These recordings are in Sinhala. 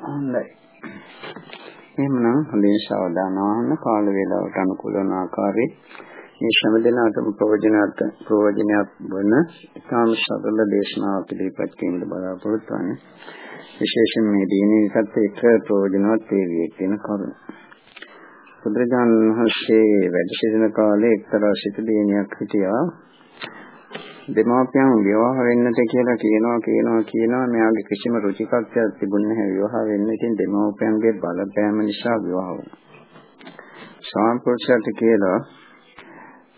හොඳයි. එහෙමනම් හොඳින් සාවධානව කාල වේලාවට අනුකූල වන ආකාරයේ මේ ශ්‍රම දෙනාටම ප්‍රයෝජනවත් ප්‍රයෝජනයක් වන ඉතාම සරල දේශනාවක් ඉදිරිපත් කිරීමට බලාපොරොත්තු වන්නේ විශේෂයෙන් මේ දීනිකත් එක්ක ප්‍රයෝජනවත් වේවි කියන කරුණ. බුදුරජාණන් වහන්සේ වැඩ සිටින කාලේ එක්තරා සිත දිනියක් හිටියා දෙමාපියන් විවාහ වෙන්නට කියලා කියනවා කියනවා කියනවා මෙයාගේ කිසිම රුචිකත්වයක් තිබුණේ නැහැ විවාහ වෙන්න. ඉතින් දෙමාපියන්ගේ බලපෑම නිසා විවාහ වුණා. සාම්ප්‍රදායික කියලා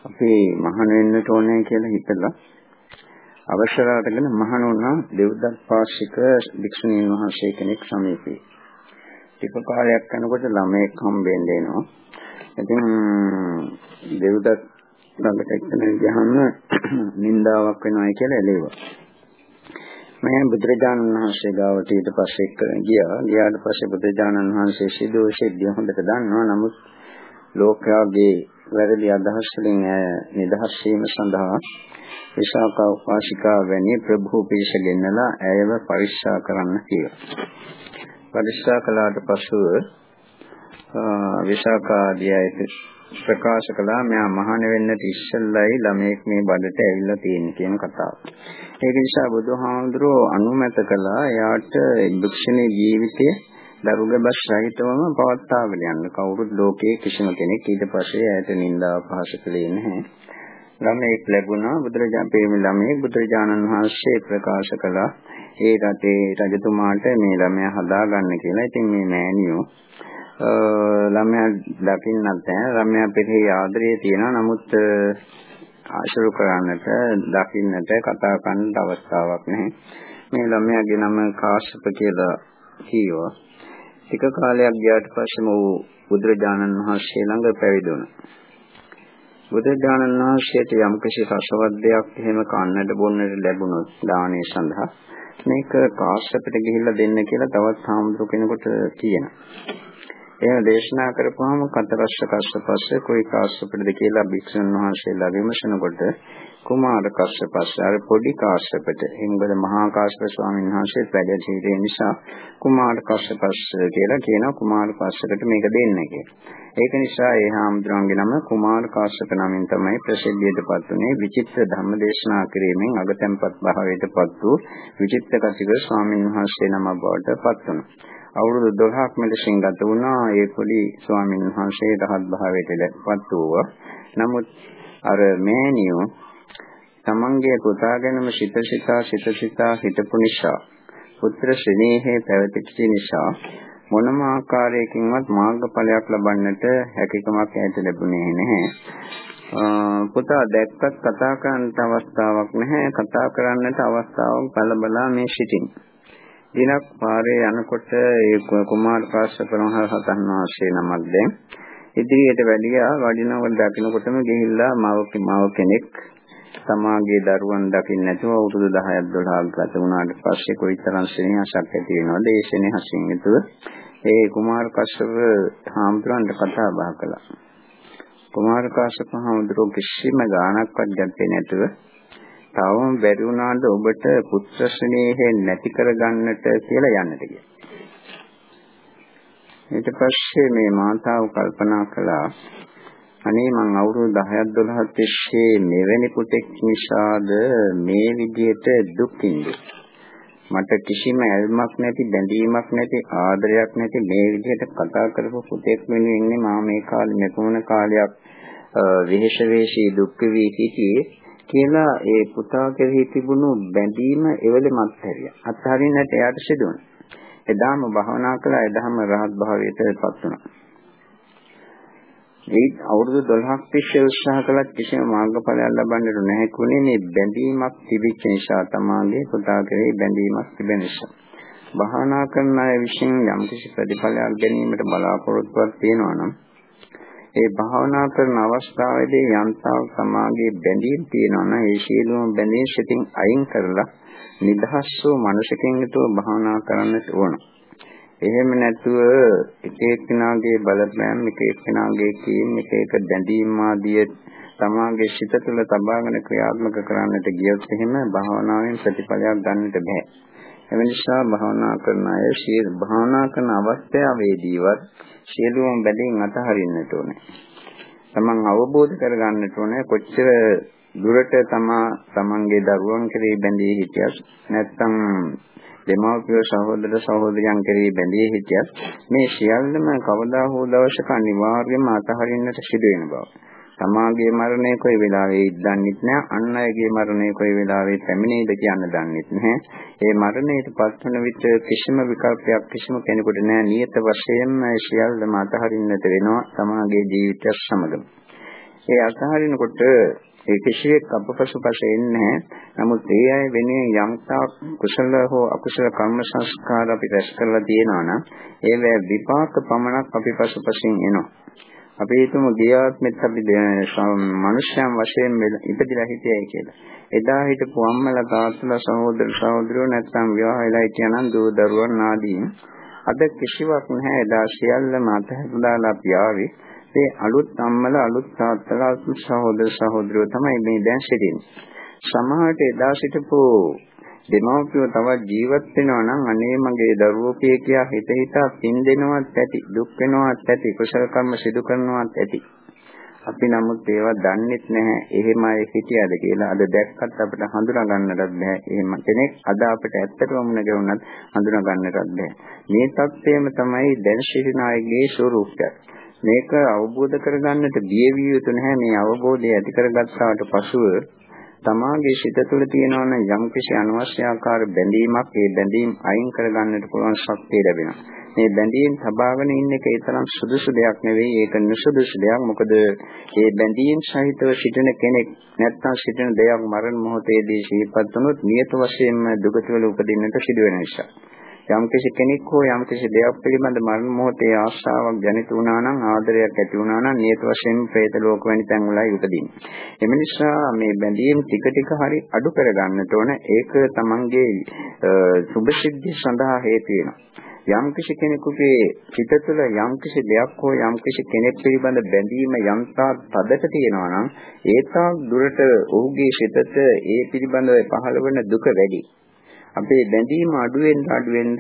අපි මහාන වෙන්නට ඕනේ කියලා හිතලා අවසර අරගෙන මහාන වුණා දෙව්දත් පාශික භික්ෂුණීන් වහන්සේ කෙනෙක් සමීපේ. ටික කාලයක් යනකොට ළමයෙක් හම්බෙන්න එනවා. ඉතින් දෙව්දත් ළඟට එක්කන ගියාම නින්දාවක් වෙනවයි කියලා එළේවා. මම බුදුරජාණන් වහන්සේ ගාවට ඊට පස්සේ එක්ක ගියා. ගියාට පස්සේ බුදුරජාණන් වහන්සේ සිදුව සිද්ධිය හොඳට දන්නවා. නමුත් ලෝකයාගේ වැරදි අදහස් වලින් නිදහස් වීම සඳහා විශාකා උපාසිකා වැනි ප්‍රභූ පිරිස ගෙන්නලා ඇයව පරික්ෂා කරන්න කියලා. පරික්ෂා කළාට පසුව විශාකා ආදී ප්‍රකාශ කළා මෙයා මහාන වෙන්නට ඉස්සෙල්ලයි ළමයෙක් මේ බඩට ඇවිල්ලා තියෙන කියන කතාව. ඒක නිසා බුදුහාමුදුරෝ අනුමත කළා එයාට දුක්ෂණේ ජීවිතය දරුගබස් සහිතවම පවත්වාගෙන යන්න කවුරුත් ලෝකයේ කිසිම කෙනෙක් ඊට පස්සේ ඇයට නින්දා පහස කළේ නැහැ. ළමයෙක් ලැබුණා බුදුරජාණන් පෙරම ළමයෙක් බුදුරජාණන් වහන්සේ ප්‍රකාශ කළා ඒ රටේ රජතුමාට මේ ළමයා හදාගන්න කියලා. ඉතින් මේ මෑණියෝ ළමයා දකින්නත් නැහැ. ළමයා පිළිහි ආදරය තියෙනවා. නමුත් ආශිර්වාද කරන්නට, දකින්නට, කතා කරන්නට අවස්ථාවක් නැහැ. මේ ළමයාගේ නම කාශ්‍යප කියලා කීවා. ටික කාලයක් ගියාට පස්සේම ඌ බුදුරජාණන් වහන්සේ ළඟ පැවිදි වුණා. බුදුරජාණන් වහන්සේට යම්කිසි රසවත්යක් එහෙම කන්නට බොන්නට ලැබුණොත් දානය සඳහා මේක කාශ්‍යපට ගිහිල්ලා දෙන්න කියලා තවත් හාමුදුරු කෙනෙකුට කියනවා. එහෙම දේශනා කරපුවාම කතරස්ස කස්සපස්ස කොයි කාශ්‍යපද කියලා භික්ෂුන් වහන්සේලා විමසනකොට කුමාර කස්සපස්ස අර පොඩි කාශ්‍යපට හිඟද මහා කාශ්‍යප ස්වාමීන් වහන්සේ වැඩ සිටින නිසා කුමාර කස්සපස්ස කියලා කියනවා කුමාර කස්සපට මේක දෙන්න කියලා. ඒක නිසා ඒ හාමුදුරන්ගේ නම කුමාර කාශ්‍යප නමින් තමයි ප්‍රසිද්ධියටපත් උනේ විචිත්‍ර ධර්ම දේශනා කිරීමෙන් අගතැන්පත් භාවයටපත් වූ විචිත්‍ර කතික ස්වාමීන් වහන්සේ නම බවට පත් වුණා. අවුරුදු 12ක් මෙලෙසින් ගත වුණා ඒ පොඩි ස්වාමීන් වහන්සේ රහත් භාවයට ලැබපත් වූවා. නමුත් අර මෑණියෝ තමන්ගේ පුතා ගැනම සිත සිතා සිත සිතා හිතපු නිසා පුත්‍ර ශ්‍රේණියේ පැවතිච්ච නිසා මොනම ආකාරයකින්වත් මාර්ගඵලයක් ලබන්නට හැකියාවක් ඇති ලැබුණේ නැහැ. පුතා දැක්කත් කතා කරන්නට අවස්ථාවක් නැහැ. කතා කරන්නට අවස්ථාවක් බලබලා මේ සිටින්නේ. දිනක් පාරේ යනකොට ඒ කුමාර කාශ්‍යප මහරහතන් වහන්සේ නමක් දැන් ඉදිරියට වැඩියා. වඩිනකොට දකින්නකොටම ගිහිල්ලා මව මව කෙනෙක් තමාගේ දරුවන් දකින්න නැතුව අවුරුදු 10ක් 12ක් ගත වුණාට පස්සේ කොයිතරම් ස්නේහසක් ඇති වෙනවද? ඒ ස්නේහසින් යුතුව ඒ කුමාර කාශ්‍යප හාමුදුරන්ට කතා බහ කළා. කුමාර කාශ්‍යප හාමුදුරුවෝ කිසිම ගාණක්වත් ගත්තේ නැතුව තවම බැරි වුණාද ඔබට පුත්‍ර ස්නේහය නැති කරගන්නට කියලා යන්නට කියලා. ඊට පස්සේ මේ මාතාව කල්පනා කළා අනේ මං අවුරුදු 10ක් 12ක් තිස්සේ මෙවැනි පුතෙක් නිසාද මේ විදිහට දුක් මට කිසිම ඇල්මක් නැති බැඳීමක් නැති ආදරයක් නැති මේ විදිහට කතා කරපු පුතෙක් වෙනුවෙන් මා මේ කාලේ මෙතුණ කාලයක් විහෙෂ වේශී දුක් වී සිටියේ කියලා ඒ පුතා කෙරෙහි තිබුණු බැඳීම එවලෙ මත්හැරියා. අත්හරින්නට එයාට සිදු වුණා. එදාම භාවනා කළා එදාම රහත් භාවයට පත් වුණා. ඒ අවුරුදු 12ක් තිස්සේ උත්සාහ කළත් කිසිම මාර්ගඵලයක් ලබන්නට නැහැකුනේ මේ බැඳීමක් තිබිච්ච නිසා තමාගේ පුතා කෙරෙහි බැඳීමක් තිබෙන නිසා. භාවනා කරන අය විසින් යම්කිසි ප්‍රතිඵලයක් ගැනීමට බලාපොරොත්තුවක් තියෙනවා නම් ඒ භාවනා කරන අවස්ථාවේදී යන්තාව සමාගයේ බැඳීම් තියෙනවා නම් ඒ සියලුම බැඳීම් සිතින් අයින් කරලා නිදහස් වූ මනසකින් යුතුව භාවනා කරන්නට ඕන. එහෙම නැතුව එක එක්කෙනාගේ බලපෑම් එක එක්කෙනාගේ කීම් එක එක බැඳීම් ආදිය තමාගේ සිත තුළ තබාගෙන ක්‍රියාත්මක කරන්නට ගියොත් එහෙම භාවනාවෙන් ප්‍රතිඵලයක් ගන්නට බෑ. එම නිසා භාවනා කරන අය සියලු භාවනා කරන අවස්ථාවේදීවත් සියලුම බැඳීම් අතහරින්නට ඕනේ. තමන් අවබෝධ කරගන්නට ඕනේ කොච්චර දුරට තමා තමන්ගේ දරුවන් කෙරෙහි බැඳී හිටියත් නැත්නම් දෙමාපිය සහෝදර සහෝදරයන් කෙරෙහි බැඳී හිටියත් මේ සියල්ලම කවදා හෝ දවසක අනිවාර්යයෙන්ම අතහරින්නට සිදු වෙන බව. තමාගේ මරණය කොයි වෙලාවෙයි දන්නෙත් නැහැ අන් අයගේ මරණය කොයි වෙලාවෙයි පැමිණෙයිද කියන්න දන්නෙත් නැහැ ඒ මරණයට පත්වන විට කිසිම විකල්පයක් කිසිම කෙනෙකුට නැහැ නියත වශයෙන්ම සියල්ලම අතහරින්නට වෙනවා තමාගේ ජීවිතය සමග. ඒ අතහරිනකොට ඒ කිසිවෙක් අපපසුපස එන්නේ නමුත් ඒ අය වෙනේ යම්තා කුසල හෝ අකුසල කර්ම සංස්කාර අපි රැස් කරලා තියෙනවා නම් ඒවැ විපාක පමණක් අපි පසුපසින් එනවා. අපි හිතමු ගියාත්මෙත් අපි මනුෂ්‍යයන් වශයෙන් ඉපදිලා හිටියයි කියලා. එදා හිටපු අම්මලා තාත්තලා සහෝදර සහෝදරයෝ නැත්නම් විවාහ වෙලා හිටියනම් දූ දරුවන් ආදී අද කිසිවක් නැහැ එදා සියල්ලම අතහැරලා අපි ආවේ. ඒ අලුත් අම්මලා අලුත් තාත්තලා සහෝදර සහෝදරයෝ තමයි මේ දැන් සිටින්නේ. සමහරට එදා සිටපු දෙමව්පියෝ තවත් ජීවත් වෙනවා නම් අනේ මගේ දරුවෝ කිය කියා හිත හිතා පින් දෙනවත් ඇති දුක් වෙනවත් ඇති කුසල කර්ම සිදු කරනවත් ඇති. අපි නමුත් ඒවා දන්නෙත් නැහැ. එහෙමයි හිතියද කියලා අද දැක්කත් අපිට හඳුනා ගන්නටත් බෑ. එහෙම කෙනෙක් අද අපිට ඇත්තටම මුණ ගැහුණත් හඳුනා ගන්නටත් බෑ. මේ தත්ත්වයම තමයි දැන් සිටින අයගේ ස්වરૂපය මේක අවබෝධ කරගන්නට බිය විය යුතු නැහැ. මේ අවබෝධය ඇති කරගත්තාට පසුව තමාගේ සිත තුළ තියෙනවා නම් යම් කිසි අනවශ්‍ය ආකාර බැඳීමක් ඒ බැඳීම් අයින් කරගන්නට පුළුවන් ශක්තිය ලැබෙනවා. මේ බැඳීම් තබාගෙන ඉන්න එක ඒ තරම් සුදුසු දෙයක් නෙවෙයි ඒක නුසුදුසු දෙයක්. මොකද මේ බැඳීම් සහිතව සිටින කෙනෙක් නැත්තම් සිටින දෙයක් මරණ මොහොතේදී සිහිපත් වුණොත් නියත වශයෙන්ම දුකතවල උපදින්නට සිදු වෙන නිසා. යම් කිසි කෙනෙක් හෝ යම් කිසි දෙයක් පිළිබඳ මරණ මොහොතේ ආශාවක් ජනිත වුණා නම් ආදරයක් ඇති වුණා නම් නියත වශයෙන් പ്രേත ලෝක වැනි තැන් වලයි උපදින්නේ. එම නිසා මේ බැඳීම් ටික ටික හරි අඩු කරගන්නට ඕන. ඒක තමන්ගේ සුභසිද්ධිය සඳහා හේතු වෙනවා. යම් කිසි කෙනෙකුගේ චිත තුළ යම් කිසි දෙයක් හෝ යම් කිසි කෙනෙක් පිළිබඳ බැඳීම යම් තාක් තදට තියෙනවා නම් ඒ තාක් දුරට ඔහුගේ චිතට ඒ පිළිබඳව පහළ වෙන දුක වැඩි. අපේ බැඳීම අඩු වෙන්න අඩු වෙන්න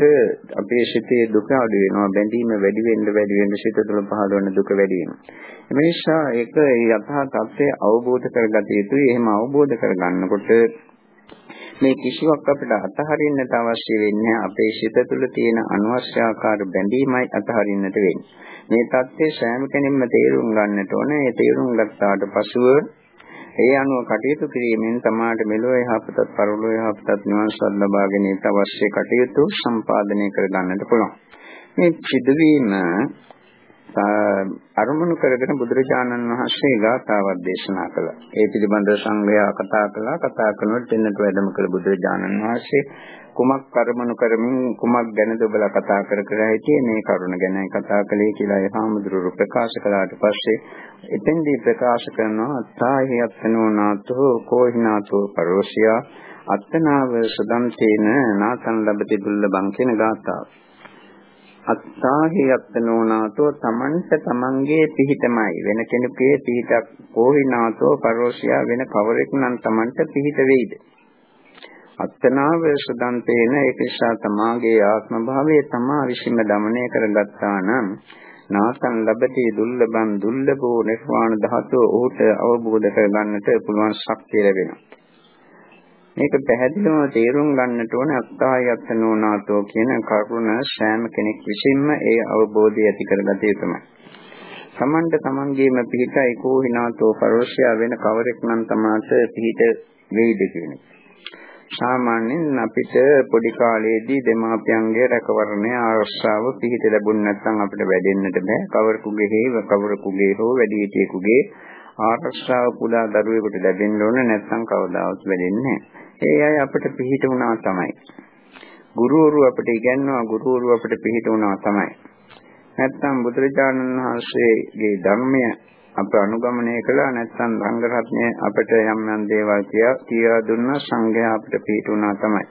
අපේ සිතේ දුක අඩු වෙනවා. බැඳීම වැඩි වෙන්න වැඩි වෙන්න සිත තුළ පහළ වෙන දුක වැඩි වෙනවා. ඒ නිසා ඒක යථා තත්ත්වය අවබෝධ කරගත යුතුයි. එහෙම අවබෝධ කරගන්නකොට මේ කිසිවක් අපිට අතහරින්නට අවශ්‍ය වෙන්නේ අපේ සිත තුළ තියෙන අනවශ්‍ය ආකාර බැඳීමයි අතහරින්නට වෙන්නේ. මේ தත්ත්වය සෑම කෙනෙක්ම තේරුම් ගන්නට ඕනේ. ඒ තේරුම් ගත්තාට පසුව ඒ අනුව කටයුතු කිරීමෙන් තමාට මෙලොව යහපතත් පරලොව යහපතත් නිවන් සුව ලබා ගැනීමට අවශ්‍ය කටයුතු සම්පාදනය කර ගන්නට පුළුවන්. මේ සිදුවීම අරමුණු කරගෙන බුදුරජාණන් වහන්සේ ගාථාවක් දේශනා කළා. ඒ පිළිබඳව සංග්‍රහය කතා කළා. කතා කරනකොට දෙන්නට වැඩම කළ බුදුරජාණන් වහන්සේ කුමක් අරමුණු කරමින් කුමක් ගැනද ඔබලා කතා කර කර හිටියේ? මේ කරුණ ගැනයි කතා කළේ කියලා ඒ හාමුදුරුවෝ ප්‍රකාශ කළාට පස්සේ එතෙන්දී ප්‍රකාශ කරනවා අත්තාහි අත්නෝ නාතෝ කෝහිනාතෝ පරෝසියා අත්තනාව සදන්තේන නාතන් ලබති දුල්ලබං කියන ගාථාව. අත්තාහි අත්නෝනාතෝ තමන්ට තමන්ගේ පිහිටමයි. වෙන කෙනෙකුගේ පිහිටක් කෝහිනාතෝ පරෝසියා වෙන කවරෙක් නම් තමන්ට පිහිට වෙයිද? අත්තනාවේශ දන්තේන ඒක නිසා තමාගේ ආත්ම භාවය තමා විසින්ම দমনය කරගත්තා නම් නාසං ලබති දුර්ලභං දුර්ලභෝ නිර්වාණ ධාතෝ ඔහුට අවබෝධ කරගන්නට පුළුවන් ශක්තිය ලැබෙනවා. මේක පැහැදිලිව තේරුම් ගන්නට ඕන අත්තාය අත්නෝනාතෝ කියන කරුණ සෑම කෙනෙක් විසින්ම ඒ අවබෝධය ඇති කරගත යුතුමයි. සමන්ට තමන්ගේම පිහිටයි කෝහිනාතෝ පරෝෂයා වෙන කවරෙක් නම් තමාට පිහිට වෙයිද කියන්නේ. සාමාන්‍යයෙන් අපිට පොඩි කාලේදී දෙමාපියන්ගේ රැකවරණය ආරක්ෂාව පිළිහිට ලැබුණ නැත්නම් අපිට වැඩෙන්නට බෑ. කවරකුගේ හේ කවරකුගේ හෝ වැඩිහිටියෙකුගේ ආරක්ෂාව පුදා දරුවෙකුට ලැබෙන්න ඕන නැත්නම් කවදාවත් වැඩෙන්නේ ඒ අය අපිට පිළිහිට වුණා තමයි. ගුරුවරු අපිට ඉගැන්වුවා ගුරුවරු අපිට පිළිහිට වුණා තමයි. නැත්නම් බුදුරජාණන් වහන්සේගේ ධර්මය අප අනුගමනය කළා නැත්නම් සංඝ රත්නය අපිට යම් යම් දේවල් කියා කියා දුන්නා සංඝයා අපිට පිටුණා තමයි.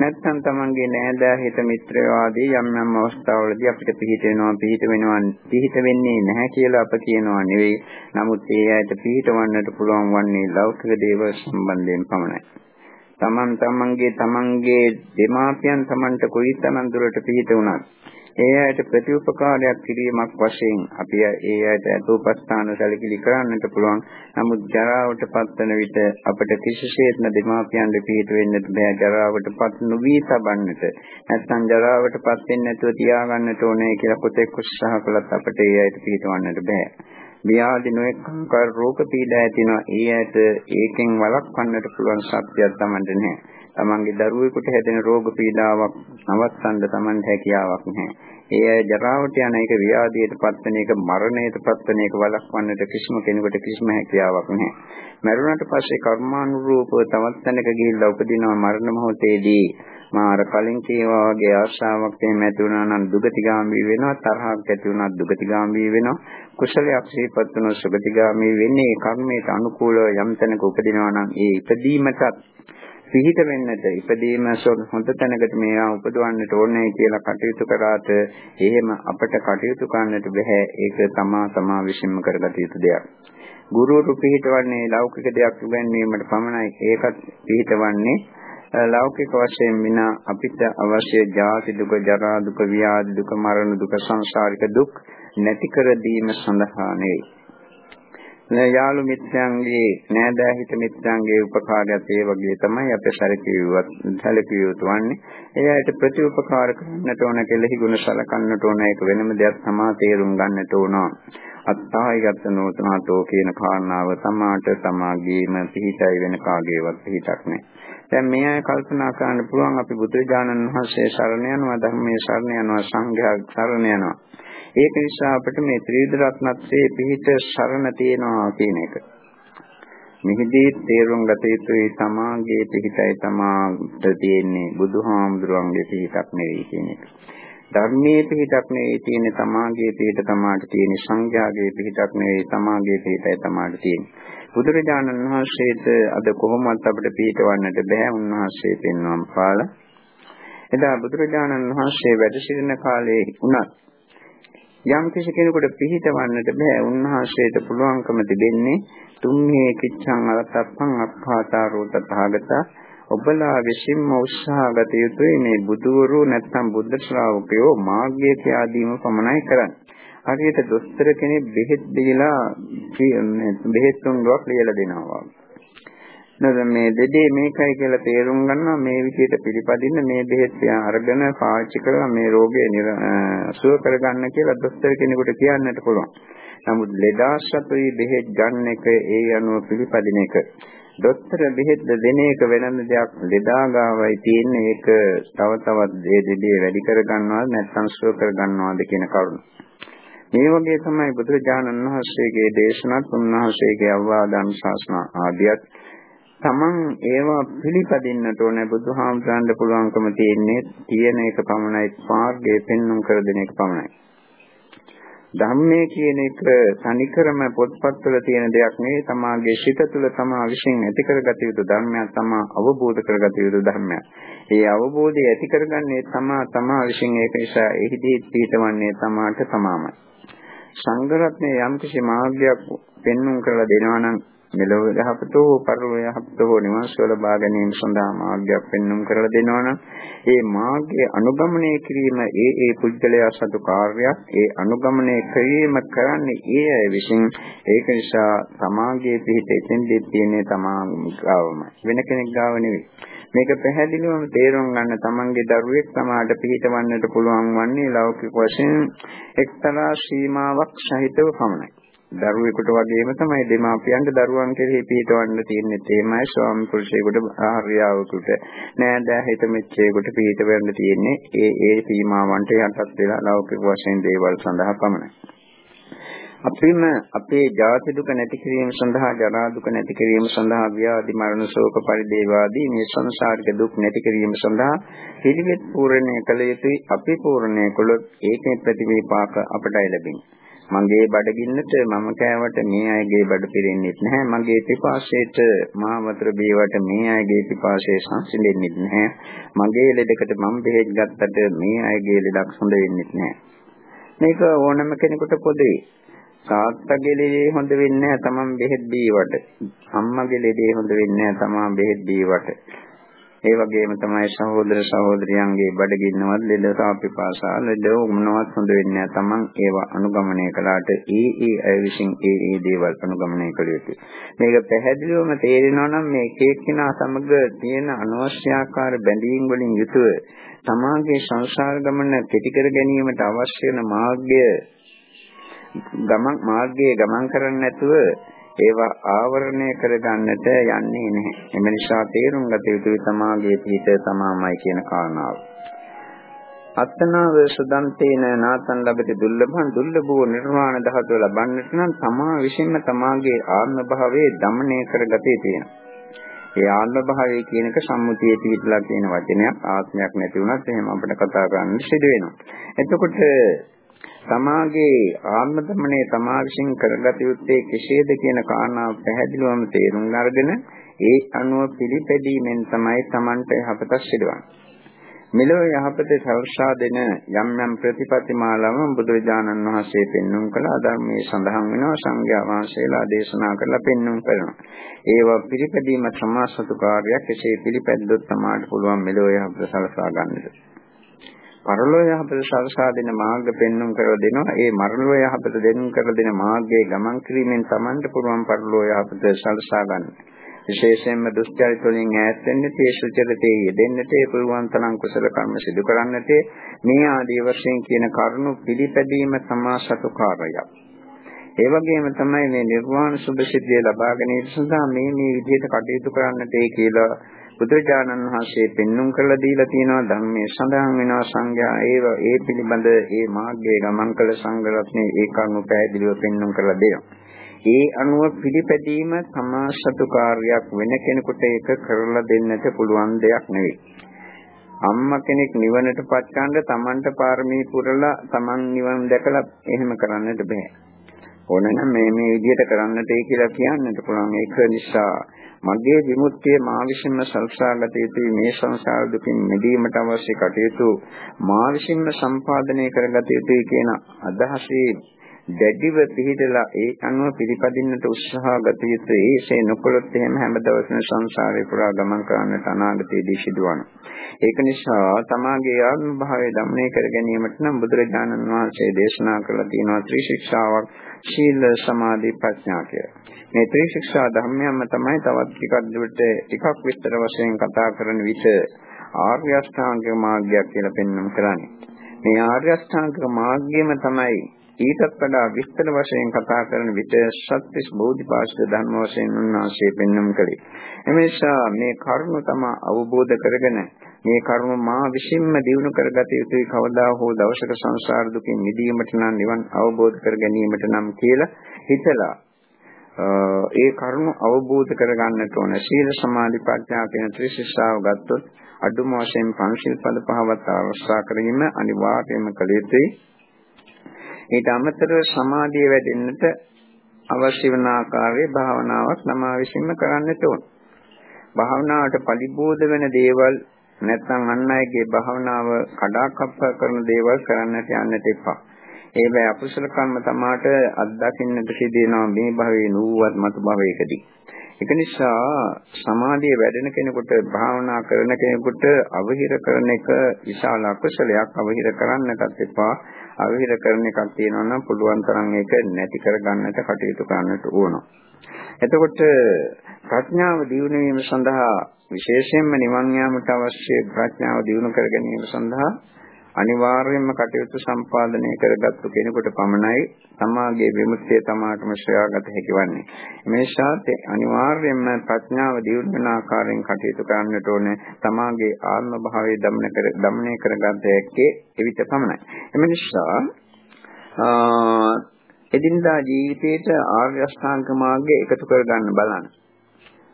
නැත්නම් තමන්ගේ නෑදෑ හිත මිත්‍රයෝ ආදී යම් යම් අවස්ථාවලදී අපිට පිහිට වෙනවා පිහිට වෙනවා පිහිට වෙන්නේ නැහැ කියලා අප කියනවා නෙවෙයි. නමුත් ඒ ඇයට පිහිටවන්නට පුළුවන් වන්නේ ලෞකික දේව සම්බන්ධයෙන් පමණයි. තමන් තමන්ගේ තමන්ගේ දෙමාපියන් තමන්ට කොයිතරම් දුරට පිහිට වුණත් ඒ ඇයට ප්‍රතිඋපකාරයක් කිරීමක් වශයෙන් අපි ඒ ඇයට අතුපස්ථාන සැලකිලි කරන්නට පුළුවන්. නමුත් ජරාවට පත්වන විට අපට කිසිසේත්ම දෙමාපියන් දෙපීට වෙන්නට බෑ ජරාවට පත් නොවී තබන්නට. නැත්නම් ජරාවට පත් වෙන්නේ නැතුව තියාගන්නට ඕනේ කියලා කොතෙක් උත්සාහ කළත් අපට ඒ ඇයට පිටවන්නට බෑ. ව්‍යාධි නොඑක ආකාර රෝග පීඩා ඇතිවෙනවා. ඒ ඇයට ඒකෙන් වළක්වන්නට පුළුවන් ශක්තියක් Tamanට නැහැ. තමන්ගේ දරුවෙකුට හැදෙන රෝග පීඩාවක් නවත්තන්න තමන්ට හැකියාවක් නැහැ. ඒ අය ජරාවට යන එක ව්‍යාධියට පත්වන එක මරණයට පත්වන එක වළක්වන්නට කිසිම කෙනෙකුට කිසිම හැකියාවක් නැහැ. මරුණට පස්සේ කර්මානුරූපව තවත් තැනක ගිහිල්ලා උපදිනවා මරණ මොහොතේදී මාර කලින් කීවා වගේ ආශාවක් එහෙම ඇති වුණා නම් දුගතිගාමී වෙනවා තරහක් ඇති වුණා දුගතිගාමී වෙනවා කුසලයක් සිහිපත් වුණොත් සුගතිගාමී වෙන්නේ කර්මයට අනුකූලව යම් තැනක උපදිනවා නම් ඒ ඉදීමටත් පිහිට වෙන්නට ඉපදීම හොඳ තැනකට මේවා උපදවන්නට ඕනේ කියලා කටයුතු කරාට එහෙම අපට කටයුතු කරන්නට බෑ ඒක තමා තමා විශ්ින්ම කරගත යුතු දෙයක්. ගුරුවරු පිහිටවන්නේ ලෞකික දෙයක් උගන්වීමට පමණයි. ඒකත් පිහිටවන්නේ ලෞකික වශයෙන් විනා අපිට අවශ්‍ය ජාති දුක ජරා දුක ව්‍යාධි දුක මරණ දුක සංසාරික දුක් නැති කර දීම සඳහා නෙවෙයි. යාළු මිත්‍රයන්ගේ නෑදෑ හිත මිත්‍රයන්ගේ උපකාරයත් ඒ වගේ තමයි අපේ සැලකියුවත් සැලකිය යුතු වන්නේ. ඒ ඇයිට ප්‍රතිඋපකාර කරන්නට ඕන කෙලෙහි ගුණ සලකන්නට ඕන ඒක වෙනම දෙයක් තමා තේරුම් ගන්නට ඕන. අත්තායගත නෝතනාතෝ කියන කාරණාව තමාට තමාගේම පිහිටයි වෙන කාගේවත් පිහිටක් නෑ. දැන් මේ අය කල්පනා කරන්න පුළුවන් අපි බුදුරජාණන් වහන්සේ සරණ යනවා ධර්මයේ සරණ යනවා සංඝයා සරණ යනවා. ඒක නිසා අපිට මේ ත්‍රිවිධ රත්නත්‍රයේ පිහිට සරණ තියෙනවා කියන එක. මෙහිදී තේරුම් ගත යුතුයි තමාගේ පිහිටයි තමාට තියෙන්නේ බුදුහාමුදුරන්ගේ පිහිටක් නෙවෙයි කියන එක. ධර්මයේ පිහිටක් නෙවෙයි තියෙන්නේ තමාගේ පිහිට තමාට තියෙන්නේ සංඝයාගේ පිහිටක් නෙවෙයි තමාගේ පිහිටයි තමාට තියෙන්නේ. බුදුරජාණන් වහන්සේට අද කොහොමවත් අපිට පිහිටවන්නට බෑ උන්වහන්සේ පෙන්වම් පාලා. එදා බුදුරජාණන් වහන්සේ වැඩ සිටින කාලේ උනත් යම් කිසි කෙනෙකුට පිළිහිටවන්නට බෑ උන්වහන්සේට පුළුවන්කම තිබෙන්නේ තුම්හේ කිච්ඡං අරතප්පං අප්පාතාරෝ තථාගත ඔබලා විසින්ම උත්සාහගත යුතුයි මේ බුදුවරු නැත්නම් බුද්ධ ශ්‍රාවකයෝ මාර්ගය කියාදීම පමණයි කරන්නේ. හරියට දොස්තර කෙනෙක් බෙහෙත් දීලා බෙහෙත් තුන්ඩුවක් ලියලා දෙනවා. නේද මේ දෙදේ මේකයි කියලා තේරුම් ගන්නවා මේ විදිහට පිළිපදින්න මේ බෙහෙත් අරගෙන පාවිච්චි කරලා මේ රෝගය සුව කරගන්න කියලා දොස්තර කෙනෙකුට කියන්නට පුළුවන්. නමුත් ලෙඩාසතුයි බෙහෙත් ගන්න එක ඒ අනුව පිළිපදින එක. දොස්තර බෙහෙත් දෙන එක වෙනම දෙයක් ලෙඩා ගාවයි තියෙන්නේ ඒක තව තවත් ඒ දෙදේ වැඩි කර ගන්නවද නැත්නම් සුව කර ගන්නවද කියන කරුණ. මේ වගේ තමයි බුදුරජාණන් වහන්සේගේ දේශනාත් උන්වහන්සේගේ අවවාදන් ශාසන ආදියත් තමන් ඒවා පිළිපදින්නට ඕනේ බුදුහාමුදුරන්ට පුළුවන්කම තියෙන්නේ තියෙන එක පමණයි මාර්ගය පෙන්වුම් කර දෙන එක පමණයි. ධම්මයේ කියන එක තනිකරම පොත්පත්වල තියෙන දෙයක් නෙවෙයි තමාගේ සිත තුළ තමා විශ්ෙන් ඇති කරගත යුතු ධර්මයක් තමා අවබෝධ කරගත යුතු ධර්මයක්. ඒ අවබෝධය ඇති කරගන්නේ තමා තමා විශ්ෙන් ඒක නිසා එහිදී පිටවන්නේ තමාට තමාමයි. සංඝ රත්නයේ යම්කිසි මාර්ගයක් පෙන්වුම් කරලා දෙනවා නම් මෙලොව යහපතෝ පරලොව යහපතෝ නිවන් සුව ලබා ගැනීම සඳහා මාර්ගයක් පෙන්වුම් කරලා දෙනවනම් ඒ මාර්ගයේ අනුගමනය කිරීම ඒ ඒ පුද්ගලයා සතු කාර්යයක්. ඒ අනුගමනය කිරීම කරන්නේ ඒ අය විසින්. ඒක නිසා සමාගයේ පිහිට එතෙන්දී තියෙන්නේ තමා ගාවමයි වෙන කෙනෙක් ගාව නෙවෙයි. මේක පැහැදිලිවම තේරුම් ගන්න තමන්ගේ දරුවෙක් තමාට පිහිටවන්නට පුළුවන් වන්නේ ලෞකික වශයෙන් එක්තරා සීමාවක් සහිතව පමණයි. දරුවෙකුට වගේම තමයි දෙමාපියන්ට දරුවන් කෙරෙහි පිටවන්න තියෙන්නේ. තේමයි ස්වාමි පුරුෂයෙකුට ආර්යාවෙකුට නෑදෑ හිත මෙච්චේකට පිටවෙන්න තියෙන්නේ. ඒ ඒ සීමාවන්ට යටත් වෙලා ලෞකික වශයෙන් දේවල් සඳහා පමණයි. අපිම අපේ ජාති දුක නැති කිරීම සඳහා ජරා දුක නැති කිරීම සඳහා ව්‍යාධි මරණ ශෝක පරිදේවාදී මේ සංසාරික දුක් නැති කිරීම සඳහා පිළිවෙත් පූර්ණණය කළ යුතුයි. අපි පූර්ණණය කළොත් ඒකේ ප්‍රතිවිපාක අපටයි ලැබෙන්නේ. මගේ බඩගින්නට මම කෑවට මේ අයගේ බඩ පිරෙන්නේ නැහැ. මගේ පිපාසයට මා වතුර බීවට මේ අයගේ පිපාසය සංසිඳෙන්නේ නැහැ. මගේ ලෙඩකට මම බෙහෙත් ගත්තට මේ අයගේ ලෙඩක් හොඳ වෙන්නේ නැහැ. මේක ඕනම කෙනෙකුට පොදුයි. තාත්තගේ ලෙඩේ හොඳ වෙන්නේ නැහැ තමන් බෙහෙත් බීවට. අම්මගේ ලෙඩේ හොඳ වෙන්නේ නැහැ තමන් බෙහෙත් බීවට. ඒ වගේම තමයි සහෝදර සහෝදරියන්ගේ බඩගින්නවත් ලෙඩ සාපිපාසා ලෙඩ මොනවත් හොඳ වෙන්නේ නැහැ. තමන් ඒවා අනුගමනය කළාට ඒ ඒ අය විසින් ඒ ඒ දේවල් අනුගමනය කළ යුතුයි. මේක පැහැදිලිවම තේරෙනවා නම් මේ කේක්කිනා සමග තියෙන අනවශ්‍ය ආකාර බැඳීම් වලින් යුතුව තමාගේ සංසාර ගමන කෙටි කර ගැනීමට අවශ්‍ය වෙන මාර්ගය ගමන් මාර්ගයේ ගමන් කරන්නේ නැතුව ඒවා ආවරණය කරගන්නට යන්නේ නැහැ. එම නිසා තේරුම් ගත යුතුයි සමාගයේ පිට සමාමයි කියන කාරණාව. අත්තනාව සුදන්තේන නාතන් ලබති දුර්ලභං දුර්ලභෝ නිර්වාණ ධාතුව ලබන්නට නම් තමා විසින්ම තමාගේ ආත්ම භාවයේ দমনය කරගත යුතුයි. ඒ ආත්ම භාවය කියන එක සම්මුතියේ පිටලා කියන වචනයක් ආත්මයක් නැති වුණත් එහෙම අපිට කතා කරන්න සිදු වෙනවා. එතකොට තමාගේ ආත්ම දමනයේ තමා විසින් කරගත යුත්තේ කෙසේද කියන කාරණාව පැහැදිලිවම තේරුම් අරගෙන ඒ අනුව පිළිපැදීමෙන් තමයි Tamanට යහපත සිදුවන්නේ. මෙලොව යහපත සවර්ෂා දෙන යම් යම් ප්‍රතිපත්තිමාලාවම බුදුරජාණන් වහන්සේ පෙන්වුම් කළ ධර්මයේ සඳහන් වෙනවා සංඝයා වහන්සේලා දේශනා කරලා පෙන්වුම් කරනවා. ඒවා පිළිපැදීම සමාසතු කාර්යයක් එසේ පිළිපැද්දොත් තමාට පුළුවන් මෙලොව යහපත සලසා ගන්නට. පරලෝ යහපත සලසා දෙන මාර්ග පෙන්눔 කරලා දෙනවා. ඒ මරණෝ යහපත දෙන්නුම් කරලා දෙන මාර්ගයේ ගමන් කිරීමෙන් Tamanට පුළුවන් පරලෝ යහපත සලසා ගන්න. විශේෂයෙන්ම දුස්චරිත වලින් ඈත් වෙන්නට, ඒ සුචරිතයේ යෙදෙන්නට, ඒ පුළුවන් තරම් කුසල කර්ම සිදු කරන්නට මේ ආදී වශයෙන් කියන කරුණු පිළිපැදීම තමා සතු කාර්යයක්. ඒ වගේම තමයි මේ නිර්වාණ සුභසිද්ධිය ලබා ගැනීම සඳහා මේ මේ විදිහට කටයුතු කරන්නට ඒ කියලා බුදුජානන් වහන්සේ පෙන්눔 කරලා දීලා තියෙනවා ධර්මයේ සඳහන් වෙනවා සංඝයා ඒව ඒ පිළිබඳ ඒ මාර්ගයේ ගමන් කළ සංඝ රත්නේ ඒ කරුණු පැහැදිලිව පෙන්눔 කරලා දෙනවා. ඒ අනුව පිළිපැදීම තමා සතු කාර්යයක් වෙන කෙනෙකුට ඒක කරලා දෙන්නට පුළුවන් දෙයක් නෙවෙයි. අම්මා කෙනෙක් නිවනටපත් කරන්න තමන්ට පාරමී පුරලා තමන් නිවන් දැකලා එහෙම කරන්නට බෑ. ඕනනම් මේ මේ විදිහට කරන්නටයි කියලා කියන්නට පුළුවන්. ඒක නිසා මගේ විමුක්තිය මා විසින්ම සල්සාගත යුතුයි මේ සංසාර දුකින් මිදීමට අවශ්‍ය කටයුතු මා විසින්ම සම්පාදනය කරගත යුතුයි කියන අදහසේ දැඩිව පිළිදලා ඒ අනුව පිළිපදින්නට උත්සාහ ගත යුතුයි. එසේ නොකළොත් එහෙම හැමදවසම සංසාරේ පුරා ගමන් කරන්නට අනාගතයේදී සිදුවනවා. ඒක නිසා තමාගේ ආත්ම භාවය දමනය කර ගැනීමට නම් බුදුරජාණන් වහන්සේ දේශනා කළ තියෙනවා ත්‍රිශික්ෂාවක් ශීල සමාධි ප්‍රඥා කියලා මේ ත්‍රිශික්ෂා ධර්මයන්ම තමයි තවත් ටිකක් දුරට ටිකක් විස්තර වශයෙන් කතා කරන විට ආර්ය අෂ්ටාංගික මාර්ගයක් කියලා පෙන්වන්න කරන්නේ. මේ ආර්ය අෂ්ටාංගික මාර්ගයම තමයි ඊටත් වඩා විස්තර වශයෙන් කතා කරන විට සත්‍විස් බෝධිපාශික ධර්ම වශයෙන් උන්වහන්සේ පෙන්වන්න කලේ. එමේසා මේ කරුණ තම අවබෝධ කරගෙන මේ කරුණ මා විසින්ම දිනු කරගත යුතුයි කවදා හෝ දවසක සංසාර දුකින් මිදීමට නම් නිවන් අවබෝධ කර ගැනීමට නම් කියලා හිතලා ඒ කරුණ අවබෝධ කරගන්නට ඕන. සීල සමාධි ප්‍රඥා කියන ත්‍රිශිෂ්ඨාව ගත්තොත් අඩුම වශයෙන් පංචශීල පද පහවත් අවස්ථා කිරීම අනිවාර්යයෙන්ම කළ යුතුයි. ඊට අමතරව සමාධිය වැඩෙන්නට අවශ්‍ය වන ආකාරයේ භාවනාවක් ළමා විසින්ම කරන්නට ඕන. භාවනාවට පරිබෝධ වෙන දේවල් නැත්නම් අන් අයගේ භාවනාව කඩාකප්ප කරන දේවල් කරන්නට යන්නට එපා. ඒ බෑ අකුසල කර්ම තමාට අත්දකින්නට සිදෙනවා මේ භවයේ නුවවත් මතු භවයකදී. ඒක නිසා සමාධිය වැඩෙන කෙනෙකුට භාවනා කරන කෙනෙකුට අවහිර කරන එක විශාල අකුසලයක් අවහිර කරන්නටත් එපා. අවහිර කරන එකක් තියෙනවා නම් පුළුවන් තරම් ඒක නැති කරගන්නට කටයුතු කරන්නට ඕන. එතකොට ප්‍රඥාව දියුණු වීම සඳහා විශේෂයෙන්ම නිවන් යාමට අවශ්‍ය ප්‍රඥාව දියුණු කර ගැනීම සඳහා අනිවාර්යයෙන්ම කටයුතු සම්පාදනය කරගත්තු කෙනෙකුට පමණයි සමාගයේ විමුක්තිය තමාටම ශ්‍රයාගත හැකිවන්නේ. මේ ශාත් අනිවාර්යයෙන්ම ප්‍රඥාව දියුණු වෙන ආකාරයෙන් කටයුතු කරන්නට ඕනේ. තමාගේ ආත්ම භාවය දමන කර දමනය කරගත හැක්කේ එවිට පමණයි. එම නිසා එදිනදා ජීවිතේට ආර්ය අෂ්ටාංග මාර්ගය එකතු කරගන්න බලන්න.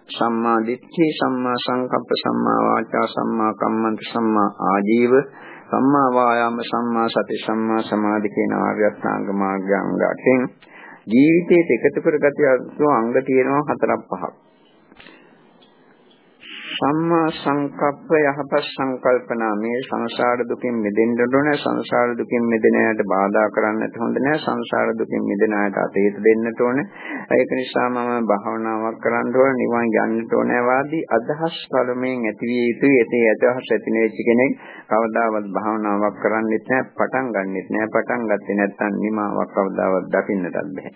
සම්මා දිට්ඨි සම්මා සංකප්ප සම්මා වාචා සම්මා කම්මන්ත සම්මා ආජීව සම්මා වායාම සම්මා සති සම්මා සමාධි කියන ආර්ය අෂ්ටාංග මාර්ගයන්ගෙන් ජීවිතයට එකතු කරගatiya යුතු අංග තියෙනවා හතරක් පහක්. සම්මා සංකප්ප යහපත් සංකල්පනා. මේ සංසාර දුකින් මිදෙන්න ඕන සංසාර දුකින් මිදෙන අයට බාධා කරන්නට හොඳ නෑ. සංසාර දුකින් මිදෙන අයට අතීත දෙන්නට ඕන. ඒක නිසා මම භාවනාවක් කරන්න ඕන නිවන් යන්නට ඕන වාදී අදහස් පළමුවෙන් ඇති විය යුතුයි. ඒතේ අදහස් ඇති නැති කෙනෙක් කවදාවත් භාවනාවක් කරන්නෙත් නෑ පටන් ගන්නෙත් නෑ. පටන් ගත්තේ නැත්නම් නිමාවක් කවදාවත් දකින්නටත් බෑ.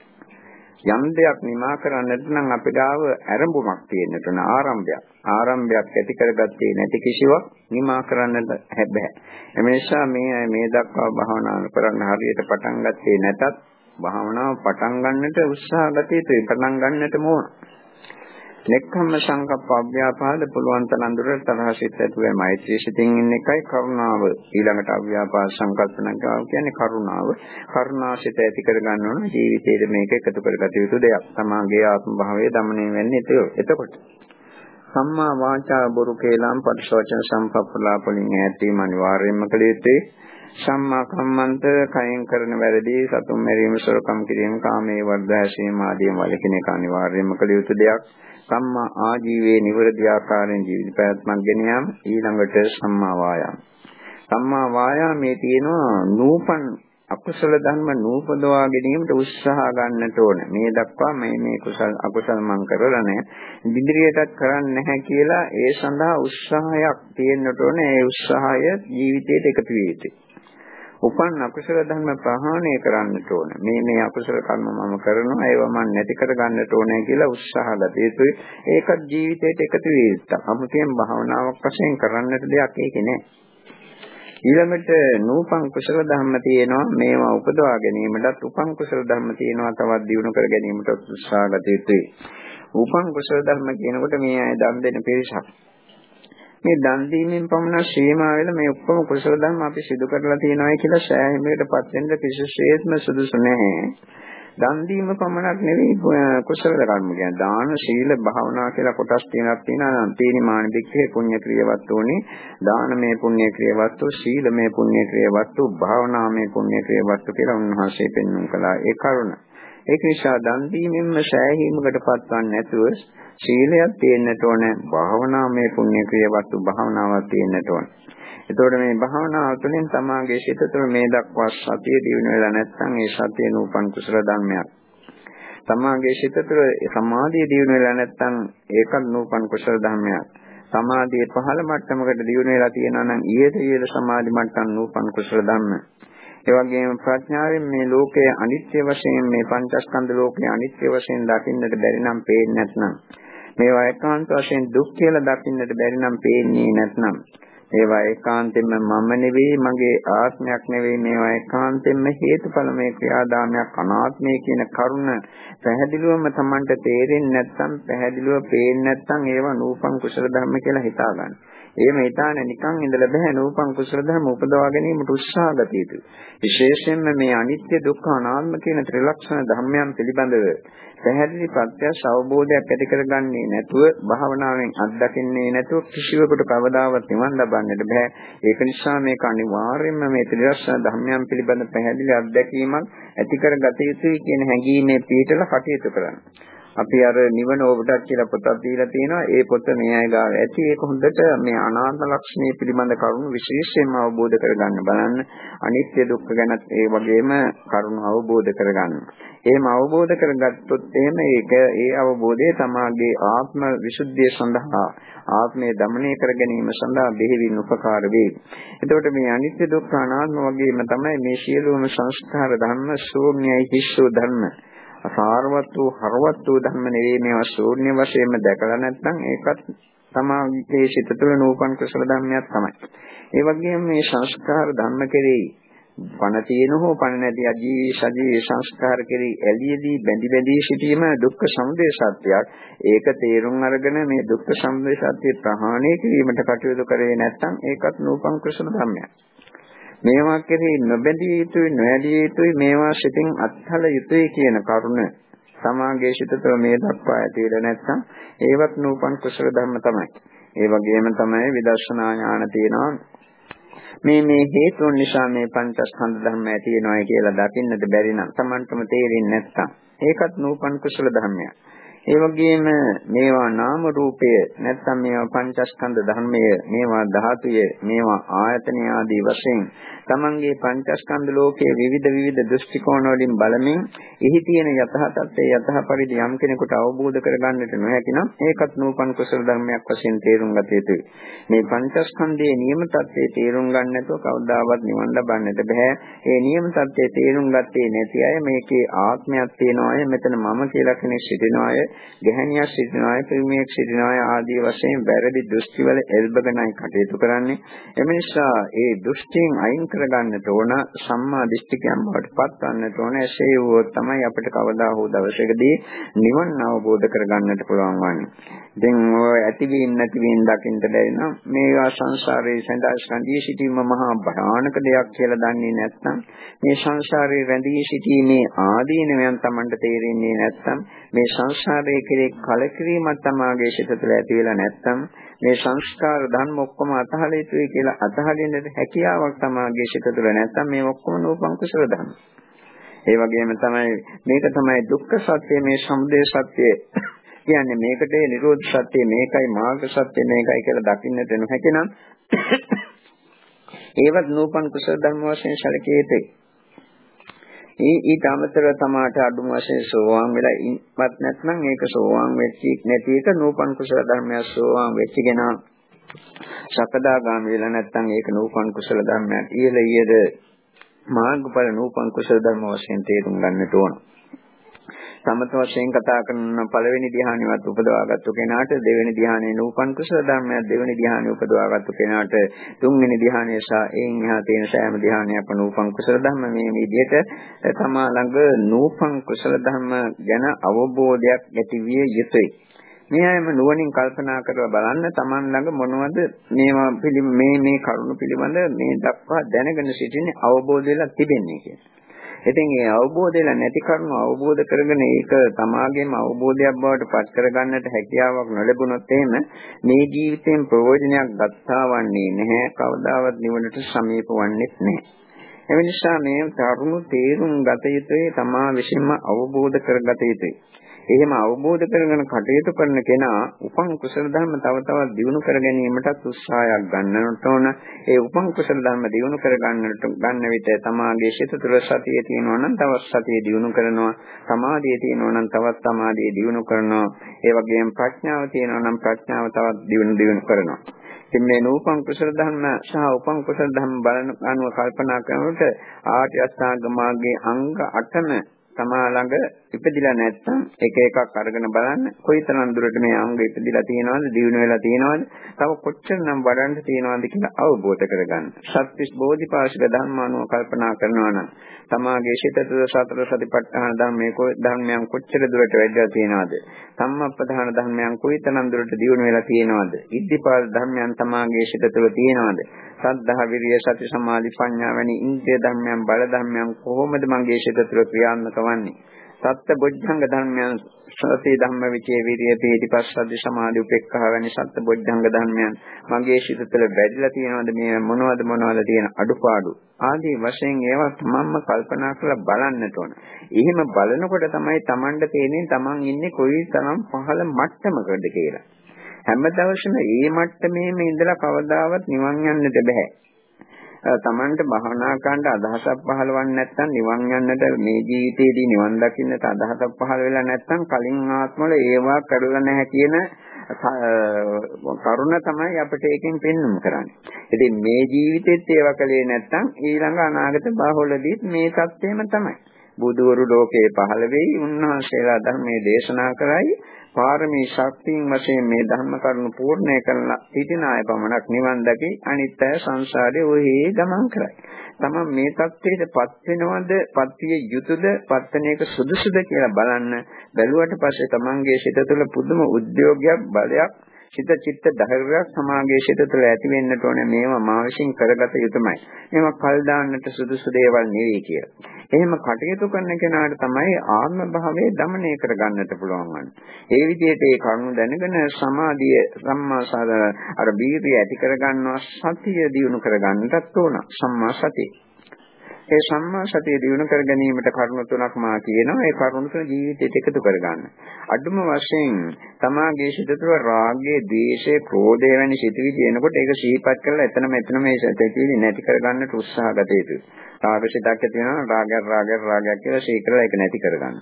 යම් දෙයක් නිමා කරන්නට නම් අපිට ආව ආරම්භයක් තියෙන්නට ඕන ආරම්භයක්. ආරම්භයක් ඇති කරගත්තේ නැති කිසිවක් නිමා කරන්නට බෑ. එම නිසා මේ මේ දක්වා භාවනා කරන්න හරියට පටන් ගත්තේ නැතත් භාවනාව පටන් ගන්නට උත්සාහ ගත යුතුයි. පටන් ගන්නට ඕන. නෙක්ඛම්ම සංකප්ප අව්‍යාපාද පුළුවන් තරම් දුරට තරහසිත ඇතුවේ මෛත්‍රී සිතින් ඉන්න එකයි කරුණාව. ඊළඟට අව්‍යාපාද සංකල්පනකාව කියන්නේ කරුණාව. කරුණාසිත ඇති කරගන්න ඕන ජීවිතයේ මේක එකතු කරගත යුතු දෙයක්. තමාගේ ආත්ම භාවය দমনය වෙන්නේ ඒක. එතකොට සම්මා වාචා බොරු කේලම් පරිශෝචන සම්පප්පලාපලින් ඈත්වීම අනිවාර්යයෙන්ම කළ යුතුයි. සම්මා කම්මන්ත කයෙන් කරන වැරදි සතුම් මෙරීම සොරකම් කිරීම කාමයේ වර්ධාශීම ආදී වලකින එක අනිවාර්යයෙන්ම කළ යුතු දෙයක්. සම්මා ආජීවයේ නිවැරදි ආකාරයෙන් ජීවිත පැවැත්මක් ගෙන යාම ඊළඟට සම්මා වායාම. සම්මා වායාමයේ තියෙනවා නූපන් අකුසල ධර්ම නූපදවා ගැනීමට උත්සාහ ගන්නට ඕන. මේ දක්වා මේ මේ කුසල අකුසල මං කරලා නැහැ. ඉදිරියටත් කරන්නේ නැහැ කියලා ඒ සඳහා උත්සාහයක් තියෙන්නට ඕන. ඒ උත්සාහය ජීවිතයට එකතු විය යුතුයි. උපන් අකුසල ධර්ම ප්‍රහාණය කරන්නට ඕන. මේ මේ අකුසල කර්ම මම කරනවා ඒවා මම නැති කර ගන්නට ඕනේ කියලා උත්සාහ ගත යුතුයි. ඒකත් ජීවිතයට එකතු විය යුතුයි. අමුතියෙන් භාවනාවක් වශයෙන් කරන්නට දෙයක් ඒකේ නෑ. ඊළඟට නූපන් කුසල ධර්ම තියෙනවා මේවා උපදවා ගැනීමටත් උපන් කුසල ධර්ම තියෙනවා තවත් දියුණු කර ගැනීමට උත්සාහ ගත යුතුයි. උපන් කුසල ධර්ම කියනකොට මේ අය දන් දෙන පිරිසක්. මේ දන් දීමෙන් පමණ ශ්‍රීමා වෙලා මේ ඔක්කොම කුසල ධර්ම අපි සිදු කරලා තියෙනවායි කියලා සෑහීමකටපත් වෙන්න කිසිසේත්ම සුදුසු නැහැ. දන් දීම පමණක් නෙවෙයි කුසල කර්ම කියන්නේ දාන ශීල භාවනා කියලා කොටස් තියෙනක් තියෙනවා තීනිමාන දික්කේ පුණ්‍ය ක්‍රියවත්තුනේ දානමය පුණ්‍ය ක්‍රියවත්තු ශීලමය පුණ්‍ය ක්‍රියවත්තු භාවනාමය පුණ්‍ය ක්‍රියවත්තු කියලා උන්වහන්සේ පෙන්වන්න කළා ඒ කරුණ. ඒක නිසා දන් දීමෙන්ම සෑහීමකට පත්වන්නේ නැතුව සීලයක් තියෙන්නට ඕන භාවනාමය පුණ්‍ය ක්‍රියාවත්තු භාවනාවක් තියෙන්නට ඕන. එතකොට මේ භාවනාව තුළින් තමාගේ සිත තුළ මේ දක්වා සතිය දිනු වෙලා නැත්නම් ඒ සතිය නූපන් කුසල ධර්මයක්. තමාගේ සිත තුළ සමාධිය දිනු වෙලා නැත්නම් ඒකත් නූපන් කුසල ධර්මයක්. සමාධියේ පහළ මට්ටමකට දිනු වෙලා තියෙනවා නම් ඊට ඊට සමාධි මට්ටම් නූපන් කුසල ධර්ම. ඒ වගේම ප්‍රඥාවෙන් මේ ලෝකයේ අනිත්‍ය වශයෙන් මේ පංචස්කන්ධ ලෝකයේ අනිත්‍ය වශයෙන් දකින්නට බැරි නම් පේන්නේ නැත්නම් මේවා ඒකාන්ත වශයෙන් දුක් කියලා දකින්නට බැරි නම් පේන්නේ නැත්නම් ඒවා ඒකාන්තයෙන්ම මම නෙවෙයි මගේ ආත්මයක් නෙවෙයි මේවා ඒකාන්තයෙන්ම හේතුඵල මේ ක්‍රියාදාමයක් අනාත්මය කියන කරුණ පැහැදිලිවම Tamanට තේරෙන්නේ නැත්නම් පැහැදිලිව පේන්නේ නැත්නම් ඒවා නූපන් කුසල ධර්ම කියලා හිතා ගන්න. එහෙම හිතාන නිකන් ඉඳලා බෑ නූපන් කුසල ධර්ම උපදවා ගැනීමට උත්සාහ ගත යුතුයි. විශේෂයෙන්ම මේ අනිත්‍ය දුක්ඛ අනාත්ම කියන ත්‍රිලක්ෂණ ධර්මයන් පිළිබඳව පැහැදිලි ප්‍රත්‍යක්ෂ අවබෝධයක් ඇති කරගන්නේ නැතුව භාවනාවෙන් අත්දකින්නේ නැතුව කිසිවෙකුට කවදාවත් නිවන් ලබන්නට බෑ. ඒක නිසා මේක අනිවාර්යයෙන්ම මේ ත්‍රිලක්ෂණ ධර්මයන් පිළිබඳ පැහැදිලි අත්දැකීමක් ඇති කරගත යුතුයි කියන හැඟීමේ පිටලා කටයුතු කරන්න. අපි අර නිවන ඔබටත් කියලා පොතක් දීලා තියෙනවා. ඒ පොත මේ අය ගාව ඇති. ඒක හොඳට මේ අනාත්ම ලක්ෂණය පිළිබඳ කරුණු විශේෂයෙන්ම අවබෝධ කරගන්න බලන්න. අනිත්‍ය දුක්ඛ ගැනත් ඒ වගේම කරුණු අවබෝධ කරගන්න. එහෙම අවබෝධ කරගත්තොත් එහෙම ඒක ඒ අවබෝධය තමාගේ ආත්ම විසුද්ධිය සඳහා ආත්මය দমনය කර ගැනීම සඳහා බෙහෙවින් උපකාර වේ. එතකොට මේ අනිත්‍ය දුක්ඛ අනාත්ම වගේම තමයි මේ සියලුම සංස්කාර ධර්ම ශූන්‍යයි කිස්සෝ ධර්ම. අසාරවත් වූ හරවත් වූ ධර්ම නෙවෙයි මේවා ශූන්‍ය වශයෙන්ම දැකලා නැත්නම් ඒකත් තමාගේ සිත තුළ නූපන් කුසල ධර්මයක් තමයි. ඒ වගේම මේ සංස්කාර ධර්ම කෙරෙහි පණ තියෙන හෝ පණ නැති අජීවී සජීවී සංස්කාර කෙරෙහි ඇලියදී බැඳි බැඳී සිටීම දුක්ඛ සමුදය සත්‍යයක්. ඒක තේරුම් අරගෙන මේ දුක්ඛ සමුදය සත්‍ය ප්‍රහාණය කිරීමට කටයුතු කරේ නැත්නම් ඒකත් නූපන් කුසල ධර්මයක්. මේවා කෙරෙහි නොබැඳිය යුතුයි නොඇලිය යුතුයි මේවා සිතින් අත්හල යුතුයි කියන කරුණ සමාගයේ සිත තුළ මේ දක්වා ඇතිවෙලා නැත්නම් ඒවත් නූපන් කුසල ධර්ම තමයි. ඒ වගේම තමයි විදර්ශනා ඥාන තියෙනවා මේ මේ හේතුන් නිසා මේ පංචස්කන්ධ ධර්ම ඇති වෙනවායි කියලා දකින්නට බැරි නම් Tamanටම තේරෙන්නේ නැත්තම් ඒකත් නූපන් කුසල ධර්මයක්. ඒ වගේම මේවා නාම රූපය නැත්නම් මේවා පංචස්කන්ධ ධර්මය මේවා ධාතුය මේවා ආයතන ආදී වශයෙන් තමන්ගේ පංචස්කන්ධ ලෝකයේ විවිධ විවිධ දෘෂ්ටි කෝණ වලින් බලමින් එහි තියෙන යථා තත්ත්වයේ යථා පරිදි යම් කෙනෙකුට අවබෝධ කරගන්නට නොහැකි නම් ඒකත් නූපන් කුසල ධර්මයක් වශයෙන් තේරුම් ගත යුතුයි. මේ පංචස්කන්ධයේ නියම තත්ත්වයේ තේරුම් ගන්න නැතුව කවදාවත් නිවන් ලබන්නට බෑ. ඒ නියම තත්ත්වයේ තේරුම් ගත්තේ නැති අය මේකේ ආත්මයක් තියෙනවා අය මෙතන මම කියලා කෙනෙක් සිටිනවා අය ගැහණියක් සිටිනවා අය පිරිමියෙක් සිටිනවා අය ආදී වශයෙන් වැරදි දෘෂ්ටිවල එල්බගෙනයි කටයුතු කරන්නේ. එම නිසා ඒ දෘෂ්ටියෙන් අයින් කරගන්නට ඕන සම්මා දිට්ඨිකයන් බවට පත්වන්නට ඕන. එසේ වුවොත් තමයි අපිට කවදා හෝ දවසකදී නිවන් අවබෝධ කරගන්නට පුළුවන් වන්නේ. දැන් ඔය ඇතිවීම නැතිවීම දකින්න බැරිනම් මේවා සංසාරයේ සඳහා ස්කන්ධී සිටීම මහා භයානක දෙයක් කියලා දන්නේ නැත්නම් මේ සංසාරයේ රැඳී සිටීමේ ආදීනවයන් Tamanට තේරෙන්නේ නැත්නම් මේ සංසාරයේ කෙරේ කලකිරීමක් තමාගේ සිත තුළ ඇති වෙලා නැත්නම් මේ සංස්කාර ධර්ම ඔක්කොම අතහල යුතුයි කියලා අතහලින්නට හැකියාවක් තමාගේ සිත තුළ නැත්නම් මේ ඔක්කොම නූපන් කුසල ධර්ම. ඒ වගේම තමයි මේක තමයි දුක්ඛ සත්‍ය මේ සමුදය සත්‍ය කියන්නේ මේකට නිරෝධ සත්‍ය මේකයි මාර්ග සත්‍ය මේකයි කියලා දකින්නට නොහැකි නම් ඒවත් නූපන් කුසල ධර්ම වශයෙන් සැලකිය යුතුයි. ඒ ඊට අමතරව තමාට අඩුම වශයෙන් සෝවාන් වෙලා ඉවත් නැත්නම් ඒක සෝවාන් වෙච්ච නැති එක නූපන් කුසල ධර්මයක් සෝවාන් වෙච්ච කෙනා සකදාගාමී වෙලා නැත්නම් ඒක නූපන් කුසල ධර්මයක් ඊළ ඊයද මාර්ගඵල නූපන් කුසල ධර්ම වශයෙන් තේරුම් ගන්නට ඕන. සමත වශයෙන් කතා කරන පළවෙනි ධ්‍යානෙවත් උපදවාගත්තු කෙනාට දෙවෙනි ධ්‍යානයේ නූපන් කුසල ධර්මයක් දෙවෙනි ධ්‍යානෙ උපදවාගත්තු කෙනාට තුන්වෙනි ධ්‍යානයේ සහ එයින් එහා තියෙන සෑම ධ්‍යානයක්ම නූපන් කුසල ධර්ම මේ විදිහට තමා ළඟ නූපන් කුසල ධර්ම ගැන අවබෝධයක් ඇති විය යුතුයි. මේ අයම නුවණින් කල්පනා කරලා බලන්න Taman ළඟ මොනවද මේවා මේ මේ කරුණු පිළිබඳ මේ දක්වා දැනගෙන සිටින්නේ අවබෝධ වෙලා තිබෙන්නේ කියලා. ඉතින් ඒ අවබෝධය නැති කරුණු අවබෝධ කරගෙන ඒක තමාගේම අවබෝධයක් බවට පත් කරගන්නට හැකියාවක් නොලැබුණොත් එහෙම මේ ජීවිතයෙන් ප්‍රයෝජනයක් ගත්තා වන්නේ නැහැ කවදාවත් නිවනට සමීප වන්නේ නැහැ. එනිසා මේ කරුණු තේරුම් ගත යුතුයි තමා විසින්ම අවබෝධ කරගත යුතුයි. එහෙම අවබෝධ කරගෙන කටයුතු කරන කෙනා උපන් කුසල ධර්ම තව තවත් දියුණු කර ගැනීමටත් උත්සාහයක් ගන්නට ඕන. ඒ උපන් කුසල ධර්ම දියුණු කර ගන්නට ගන්න විට තමාගේ සිත තුළ සතිය තියෙනවා නම් තවත් සතිය දියුණු කරනවා. සමාධිය තියෙනවා නම් තවත් සමාධිය දියුණු කරනවා. ඒ වගේම ප්‍රඥාව තියෙනවා නම් ප්‍රඥාව තවත් දියුණු දියුණු කරනවා. ඉතින් මේ නූපන් කුසල ධර්ම සහ උපන් කුසල ධර්ම බලන අනුව කල්පනා කරනකොට ආර්ය අෂ්ටාංග මාර්ගයේ අංග 8ම තමා ළඟ ඉපදිලා නැත්නම් එක එකක් අරගෙන බලන්න කොයිතරම් දුරට මේ අංග ඉපදිලා තියෙනවද දිනු වෙලා තියෙනවද තව කොච්චරනම් වඩන්න තියෙනවද කියලා අවබෝධ කරගන්න. සත්‍විස් බෝධිපාශික ධර්මානුව කල්පනා කරනවා නම් තමාගේ සිත තුළ සතර සතිපට්ඨාන ධර්මයේ ධර්මයන් කොච්චර දුරට වැඩිලා තියෙනවද? සම්මප්පදාන ධර්මයන් කොයිතරම් දුරට දිනු වෙලා තියෙනවද? ඉද්ධිපාද ධර්මයන් තමාගේ සිත තුළ තියෙනවද? සද්ධා විරිය සති සමාධි ප්‍රඥා වැනි ඉන්ද්‍රිය ධර්මයන් බල ධර්මයන් කොහොමද මගේ සිත තුළ ක්‍රියාත්මක වන්නේ? සත්‍ය බොද්ධංග ධර්මයන් සති ධම්ම විචේ විරිය පීතිපස්සද්ද සමාධි උපේක්ඛා වැනි සත්‍ය බොද්ධංග ධර්මයන් මගේ සිත තුළ වැඩිලා තියෙනවද මේ මොනවද මොනවද තියෙන අඩුපාඩු ආදී වශයෙන් ඒවා තමන්ම කල්පනා කරලා බලන්නට ඕන. එහෙම බලනකොට තමයි Tamanට තේරෙන්නේ Taman ඉන්නේ කොයි තරම් පහළ මට්ටමකද කියලා. හැම දවසම මේ මට්ටමේම ඉඳලා කවදාවත් නිවන් යන්නට බෑ. තමන්ට භවනා කරන්න අදහසක් පහළවන්නේ නැත්නම් නිවන් යන්නට මේ ජීවිතේදී නිවන් දකින්නට අදහසක් පහළ වෙලා නැත්නම් කලින් ආත්මවල ඒවා කරුණා නැහැ කියන කරුණ තමයි අපිට ඒකෙන් පෙන්වන්න කරන්නේ. ඉතින් මේ ජීවිතෙත් ඒවා කලේ නැත්නම් ඊළඟ අනාගත බහුලදීත් මේ සත්‍යම තමයි. බුදුවරු ලෝකේ පහළ වෙයි උන්වහන්සේලා ධර්මයේ දේශනා කරයි පාරමී ශක්තියින් වශයෙන් මේ ධර්ම කරුණු පූර්ණේ කරලා සිටින අය පමණක් නිවන් දැකි අනිත් අය සංසාරේ ඔහේ ගමන් කරයි. තමන් මේ தත්ත්වයටපත් වෙනවද, පත්විය යුතුයද, පත්තන එක සුදුසුද කියලා බලන්න බැලුවට පස්සේ තමන්ගේ සිත තුළ පුදුම උද්‍යෝගයක් බලයක් සිත චිත්ත ධෛර්යයක් සමාගයේ සිත තුළ ඇති වෙන්නට ඕනේ මේවා මා විසින් කරගත යුතුමයි. මේවා කල් දාන්නට සුදුසු දේවල් නෙවෙයි කියලා. එහෙම කටයුතු කරන කෙනාට තමයි ආත්ම භාවයේ দমনය කරගන්නට පුළුවන් වන්නේ. ඒ විදිහට ඒ කරුණ දැනගෙන සමාධිය සම්මා සාධාර අර බීර්ය ඇති කරගන්නවා සතිය දියුණු කරගන්නටත් ඕන. සම්මා සතිය ඒ සම්මා සතිය දිනු කර ගැනීමට කරුණු තුනක් මා කියනවා. ඒ කරුණු තුන ජීවිතයට එකතු කරගන්න. අඩුම වශයෙන් තමාගේ සිත තුළ රාගයේ, ද්වේෂයේ, ක්‍රෝධය වැනි සිතුවිලි එනකොට ඒක සිහිපත් කරලා එතනම එතනම මේ සිතුවිලි නැති කරගන්නට උත්සාහ ගත යුතුයි. රාග සිතක් ඇති වෙනවා රාගයක් රාගයක් රාගයක් කියලා සිහි කරලා ඒක නැති කරගන්න.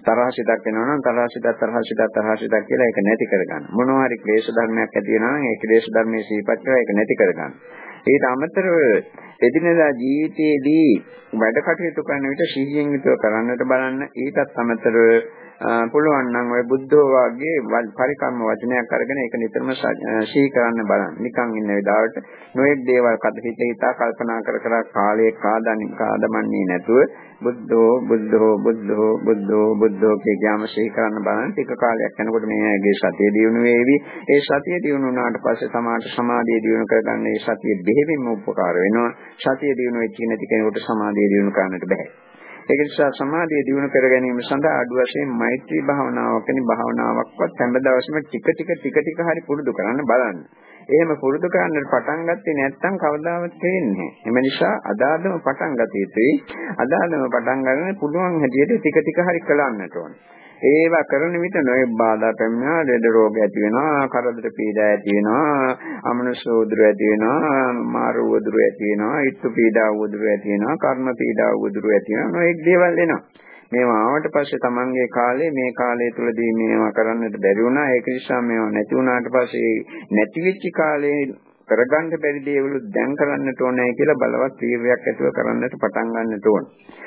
තරහ සිතක් වෙනවා නම් තරහ සිතක් තරහ සිතක් තරහ සිතක් කියලා ඒක නැති කරගන්න. මොනවා හරි ක්ලේශ ධර්මයක් ඇති වෙනවා නම් ඒ ක්ලේශ ධර්මයේ සිහිපත් කරලා ඒක නැති කරගන්න. ඊට අමතරව එදිනෙදා ජීවිතයේදී වැඩ කටයුතු කරන විට සිහියෙන් යුතුව කරන්නට බලන්න ඊටත් අමතරව පුළුවන් නම් ඔය බුද්ධෝ වාගේ පරිකම්ම වචනයක් අරගෙන ඒක නිතරම සිහි කරන්න බලන්න. නිකන් ඉන්න වෙලාවට නොයෙක් දේවල් කද හිත හිතා කල්පනා කර කර කාලයේ කාදන්නේ කාදමන්නේ නැතුව බුද්ධෝ බුද්ධෝ බුද්ධෝ බුද්ධෝ බුද්ධෝ කියලාම සිහි කරන්න බලන්න. ටික කාලයක් යනකොට මේගේ සතිය දියුණු වේවි. ඒ සතිය දියුණු වුණාට පස්සේ සමාජ සමාධිය දියුණු කරගන්න ඒ සතිය දෙහිවින්ම උපකාර වෙනවා. සතිය දියුණු වෙච්ච නැති කෙනෙකුට සමාධිය දියුණු කරන්නට බෑ. ඒක නිසා සමාධිය දියුණු කර ගැනීම සඳහා අඩු වශයෙන් මෛත්‍රී භාවනාවක් වෙන භාවනාවක්වත් හැම දවසම ටික ටික ටික ටික හරි පුරුදු කරන්න බලන්න. එහෙම පුරුදු කරන්නට පටන් ගත්තේ නැත්නම් කවදාවත් තේන්නේ නැහැ. එම නිසා අදාළම පටන් ගත යුතුයි. අදාළම පටන් ගන්න පුළුවන් හැටියට ටික ටික හරි කළන්නට ඕනේ. ඒවා කරන විට නොයෙක් බාධා පැමිණෙනවා, ලෙඩ රෝග ඇති වෙනවා, කරදර පීඩා ඇති වෙනවා, අමනුෂ්‍ය උදුර ඇති වෙනවා, මාරු උදුර ඇති වෙනවා, ඊත්තු පීඩා උදුර ඇති වෙනවා, කර්ම පීඩා උදුර ඇති වෙනවා. නොයෙක් දේවල් එනවා. මේවා ආවට පස්සේ තමන්ගේ කාලේ මේ කාලය තුලදී මේවා කරන්නට බැරි වුණා. ඒක නිසා මේවා නැති වුණාට පස්සේ නැති වෙච්ච කාලේ කරගන්න බැරි දේවලු දැන් කරන්නට ඕනේ කියලා බලවත් වීර්යයක් ඇතුව කරන්නට පටන් ගන්නට ඕනේ.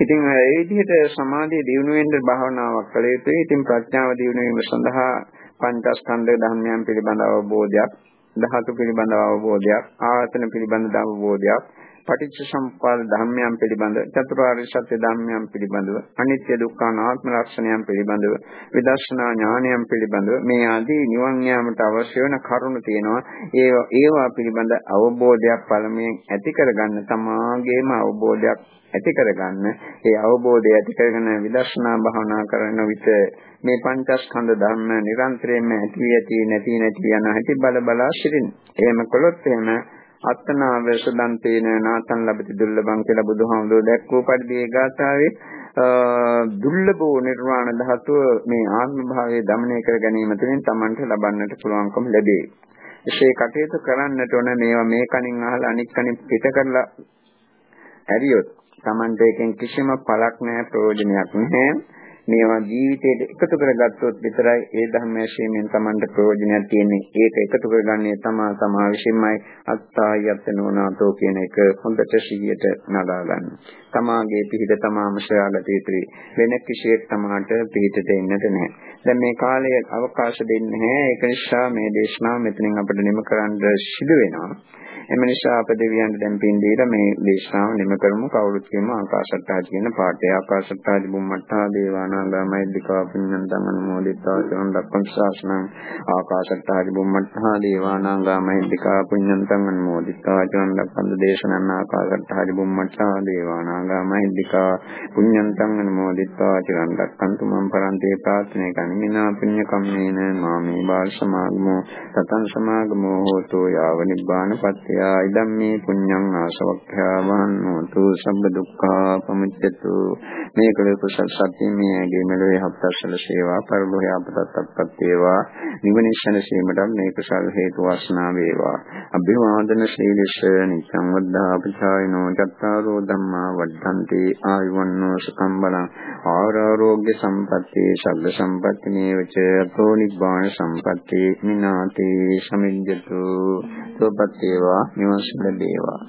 ඉතින් ඒ විදිහට සමාධිය දියුණු වෙන්න භාවනාවක් කළ යුතුයි. ඉතින් ප්‍රඥාව දියුණු වීම සඳහා පංචස්කන්ධ ධර්මයන් පිළිබඳ අවබෝධයක්, ධාතු පිළිබඳ අවබෝධයක්, ආයතන පිළිබඳ අවබෝධයක්, පටිච්ච සමුප්පාද ධර්මයන් පිළිබඳ චතුරාර්ය සත්‍ය ධර්මයන් පිළිබඳව අනිත්‍ය දුක්ඛ අනාත්ම ලක්ෂණයන් පිළිබඳව විදර්ශනා ඥානයන් පිළිබඳව මේ ආදී නිවන් යාමට අවශ්‍ය වෙන කරුණු තියෙනවා ඒ ඒවා පිළිබඳ අවබෝධයක් පළමුවෙන් ඇති කරගන්න තමාගේම අවබෝධයක් ඇති කරගන්න ඒ අවබෝධය ඇති කරගෙන විදර්ශනා භාවනා කරන විට මේ පංචස්කන්ධ ධර්ම නිරන්තරයෙන්ම ඇති ඇති නැති නැති යන හැටි බල බලා සිටින්න. එහෙම කළොත් එහෙම අත්තනාවස දන්තේන නාතන් ලැබති දුර්ලභං කියලා බුදුහාමුදුරුවෝ දැක්වූ පරිදි ඒ ගාථාවේ දුර්ලභෝ නිර්වාණ ධාතුව මේ ආත්ම භාවයේ দমনය කර ගැනීම තුළින් Tamanට ලබන්නට පුළුවන්කම ලැබේ. එසේ කටයුතු කරන්නට ඕන මේවා මේ කණින් අහලා අනික් කණින් පිට කරලා ඇරියොත් Tamanට එකෙන් කිසිම පළක් නැහැ ප්‍රයෝජනයක් නැහැ. මේවා ජීවිතයට එකතු කරගත්තොත් විතරයි ඒ ධර්මයේ ශීමෙන් Tamanට ප්‍රයෝජනයක් තියෙන්නේ. ඒක එකතු කරගන්නේ තමා තමා විසින්මයි අත්තායත් නෝනාතෝ කියන එක හොඳට සිහියට නගා ගන්න. තමාගේ පිහිට තමාම සොයාගත යුතුයි. වෙන කිසියෙක් තමාට පිහිටට එන්නට නැහැ. දැන් මේ කාලය අවකාශ දෙන්නේ නැහැ. ඒක නිසා මේ දේශනාව මෙතනින් අපිට නිම කරන්න සිදු වෙනවා. එම නිසා අප දෙවියන්ට දැන් පින් දීලා මේ දේශනාව නිම කරමු. කවුරුත් කියමු ආකාශට්ටාජ කියන පාඩේ ආකාශට්ටාජ බුම්මට්ටා දේවානාගාමයි දිකා පුඤ්ඤන්තං අනුමෝදිතා චරණ දක්වන ශාසනං. ආකාශට්ටාජ බුම්මට්ටා දේවානාගාමයි දිකා පුඤ්ඤන්තං අනුමෝදිතා චරණ දක්වන දේශනං ආකාශට්ටාජ බුම්මට්ටා දේවානාගාමයි දිකා පුඤ්ඤන්තං අනුමෝදිතා චරණ දක්වන්තු මම් පරන්තේ ප්‍රාර්ථනා කන්මිනා පුඤ්ඤ කම්මේන මාමේ බාල සමාගමෝ. සතං සමාගමෝ හෝතෝ යාව නිබ්බාන පත්‍ය යා ඉදම්මේ පුඤ්ඤං ආසවක්ඛ්‍යා වහන්නෝතු සම්බ දුක්ඛා පමුච්ඡතු. මේ කළ කුසල් සත්‍ය මේගේ මෙලොවේ හත්සල සේවා පරිලෝය අපතත්පත් වේවා. නිවනිස්සන සීමට මේ කුසල් හේතු වාසනා වේවා. අභිවාදන ශීලස නිච්ඡං වද්ධා අපචායනෝ චත්තාරෝ ධම්මා වද්ධන්ති. ආයුවන්නෝ සුඛං බලං. ආරෝග්‍ය සම්පatti සබ්බ සම්පatti නේවච අතෝ නිබ්බාන සම්පatti මිනාතේ සමිජ්ජතු. සෝපත් වේවා. නිවන් සුව ලැබේවා.